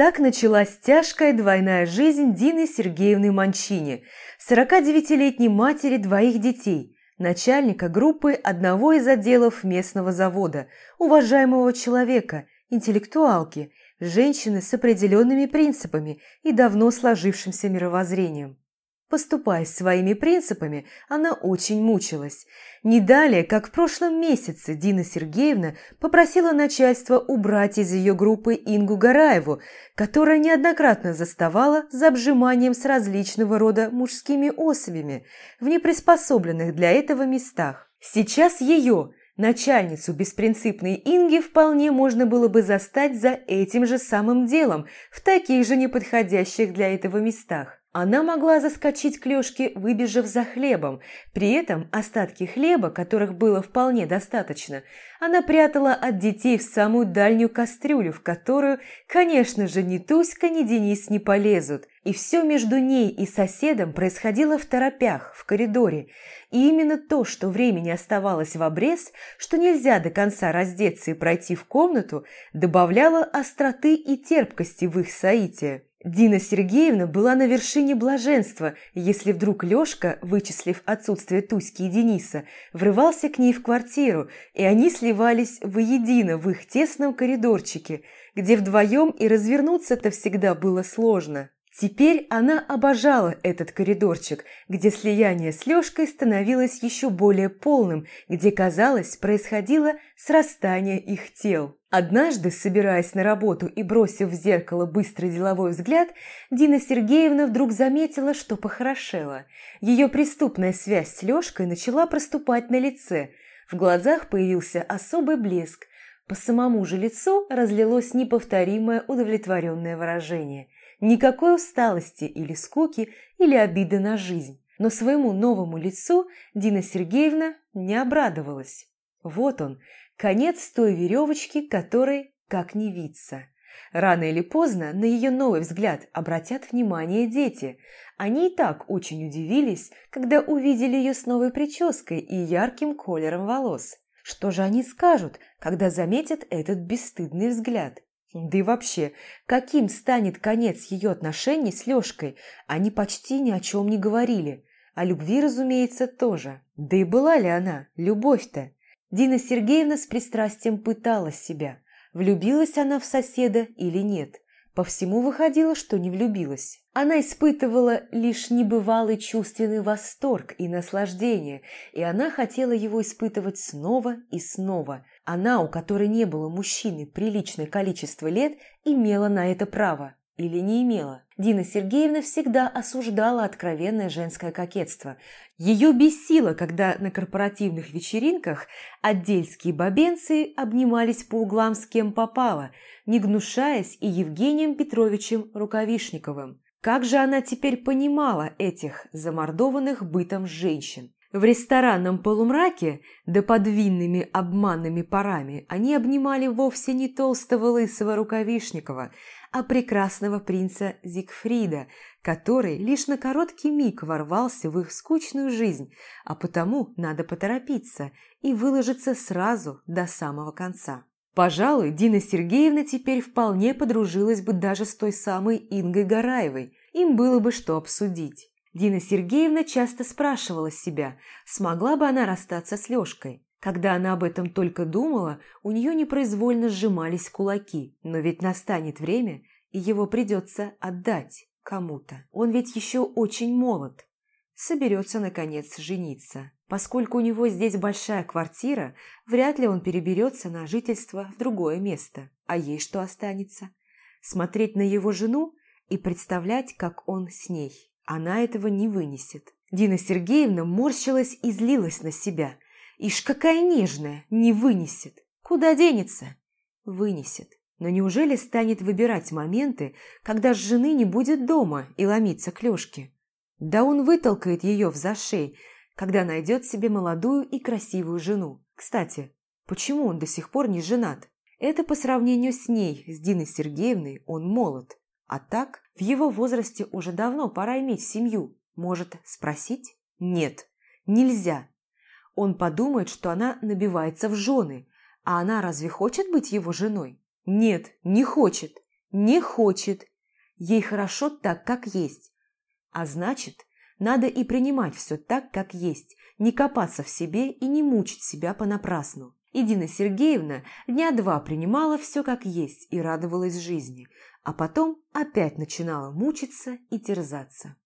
Так началась тяжкая двойная жизнь Дины Сергеевны Манчини, 49-летней матери двоих детей, начальника группы одного из отделов местного завода, уважаемого человека, интеллектуалки, женщины с определенными принципами и давно сложившимся мировоззрением. Поступая своими принципами, она очень мучилась. Не далее, как в прошлом месяце, Дина Сергеевна попросила начальство убрать из ее группы Ингу Гараеву, которая неоднократно заставала за обжиманием с различного рода мужскими особями в неприспособленных для этого местах. Сейчас ее, начальницу беспринципной Инги, вполне можно было бы застать за этим же самым делом в таких же неподходящих для этого местах. Она могла заскочить к Лёшке, выбежав за хлебом. При этом остатки хлеба, которых было вполне достаточно, она прятала от детей в самую дальнюю кастрюлю, в которую, конечно же, ни Туська, ни Денис не полезут. И все между ней и соседом происходило в торопях, в коридоре. И именно то, что времени оставалось в обрез, что нельзя до конца раздеться и пройти в комнату, добавляло остроты и терпкости в их соитие. Дина Сергеевна была на вершине блаженства, если вдруг Лёшка, вычислив отсутствие Туськи и Дениса, врывался к ней в квартиру, и они сливались воедино в их тесном коридорчике, где вдвоем и развернуться-то всегда было сложно. Теперь она обожала этот коридорчик, где слияние с Лёшкой становилось еще более полным, где, казалось, происходило срастание их тел. Однажды, собираясь на работу и бросив в зеркало быстрый деловой взгляд, Дина Сергеевна вдруг заметила, что похорошела. Ее преступная связь с Лёшкой начала проступать на лице. В глазах появился особый блеск. По самому же лицу разлилось неповторимое удовлетворенное выражение – Никакой усталости или скуки, или обиды на жизнь. Но своему новому лицу Дина Сергеевна не обрадовалась. Вот он, конец той веревочки, которой как не виться. Рано или поздно на ее новый взгляд обратят внимание дети. Они и так очень удивились, когда увидели ее с новой прической и ярким колером волос. Что же они скажут, когда заметят этот бесстыдный взгляд? Да и вообще, каким станет конец ее отношений с Лешкой, они почти ни о чем не говорили. О любви, разумеется, тоже. Да и была ли она, любовь-то? Дина Сергеевна с пристрастием пыталась себя. Влюбилась она в соседа или нет? По всему выходило, что не влюбилась. Она испытывала лишь небывалый чувственный восторг и наслаждение, и она хотела его испытывать снова и снова. Она, у которой не было мужчины приличное количество лет, имела на это право или не имела. Дина Сергеевна всегда осуждала откровенное женское кокетство. Ее бесило, когда на корпоративных вечеринках отдельские бабенцы обнимались по углам с кем попало, не гнушаясь и Евгением Петровичем Рукавишниковым. Как же она теперь понимала этих замордованных бытом женщин? В ресторанном полумраке, да под винными обманными парами, они обнимали вовсе не толстого лысого Рукавишникова, а прекрасного принца Зигфрида, который лишь на короткий миг ворвался в их скучную жизнь, а потому надо поторопиться и выложиться сразу до самого конца. Пожалуй, Дина Сергеевна теперь вполне подружилась бы даже с той самой Ингой Гараевой, им было бы что обсудить. Дина Сергеевна часто спрашивала себя, смогла бы она расстаться с Лёшкой. Когда она об этом только думала, у нее непроизвольно сжимались кулаки. Но ведь настанет время, и его придется отдать кому-то. Он ведь еще очень молод. Соберется, наконец, жениться. Поскольку у него здесь большая квартира, вряд ли он переберется на жительство в другое место. А ей что останется? Смотреть на его жену и представлять, как он с ней. Она этого не вынесет. Дина Сергеевна морщилась и злилась на себя. Ишь, какая нежная, не вынесет. Куда денется? Вынесет. Но неужели станет выбирать моменты, когда жены не будет дома и ломиться к Лёшке? Да он вытолкает ее в зашей, когда найдет себе молодую и красивую жену. Кстати, почему он до сих пор не женат? Это по сравнению с ней, с Диной Сергеевной, он молод. А так, в его возрасте уже давно пора иметь семью. Может, спросить? Нет, нельзя. Он подумает, что она набивается в жены. А она разве хочет быть его женой? Нет, не хочет. Не хочет. Ей хорошо так, как есть. А значит, надо и принимать все так, как есть, не копаться в себе и не мучить себя понапрасну. И Дина Сергеевна дня два принимала все как есть и радовалась жизни, а потом опять начинала мучиться и терзаться.